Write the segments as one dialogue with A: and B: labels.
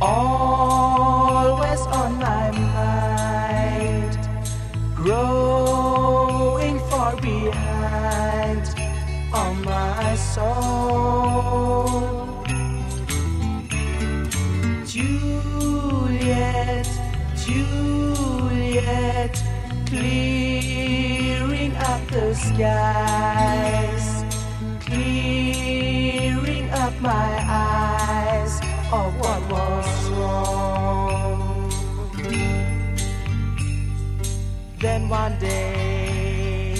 A: always on my mind, growing far behind on my soul. Juliet, Juliet, clearing up the skies, clearing up my eyes of what was Then one day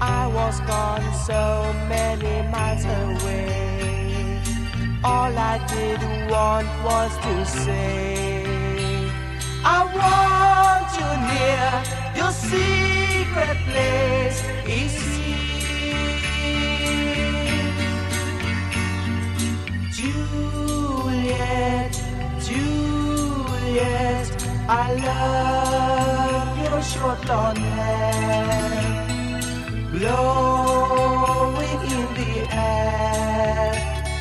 A: I was gone so many miles away. All I did want was to say, I want you near. Your secret place is here. Juliet, Juliet, I love short blonde hair, blowing in the air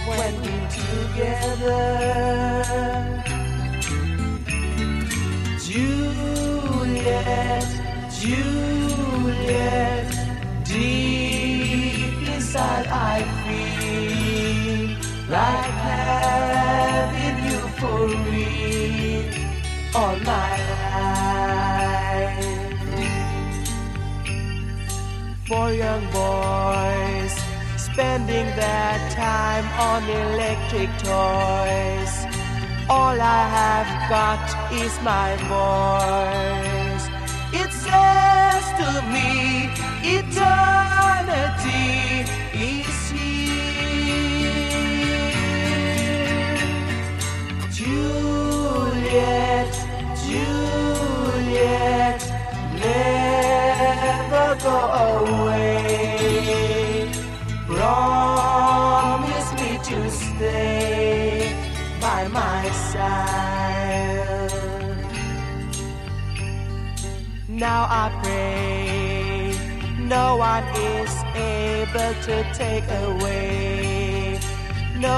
A: when we're together. Juliet, Juliet, deep inside I feel like having you for real all my For young boys spending their time on electric toys. All I have got is my voice. It says to me, eternity is here. Juliet, Juliet, never go away. To stay by my side. Now I pray no one is able to take away. No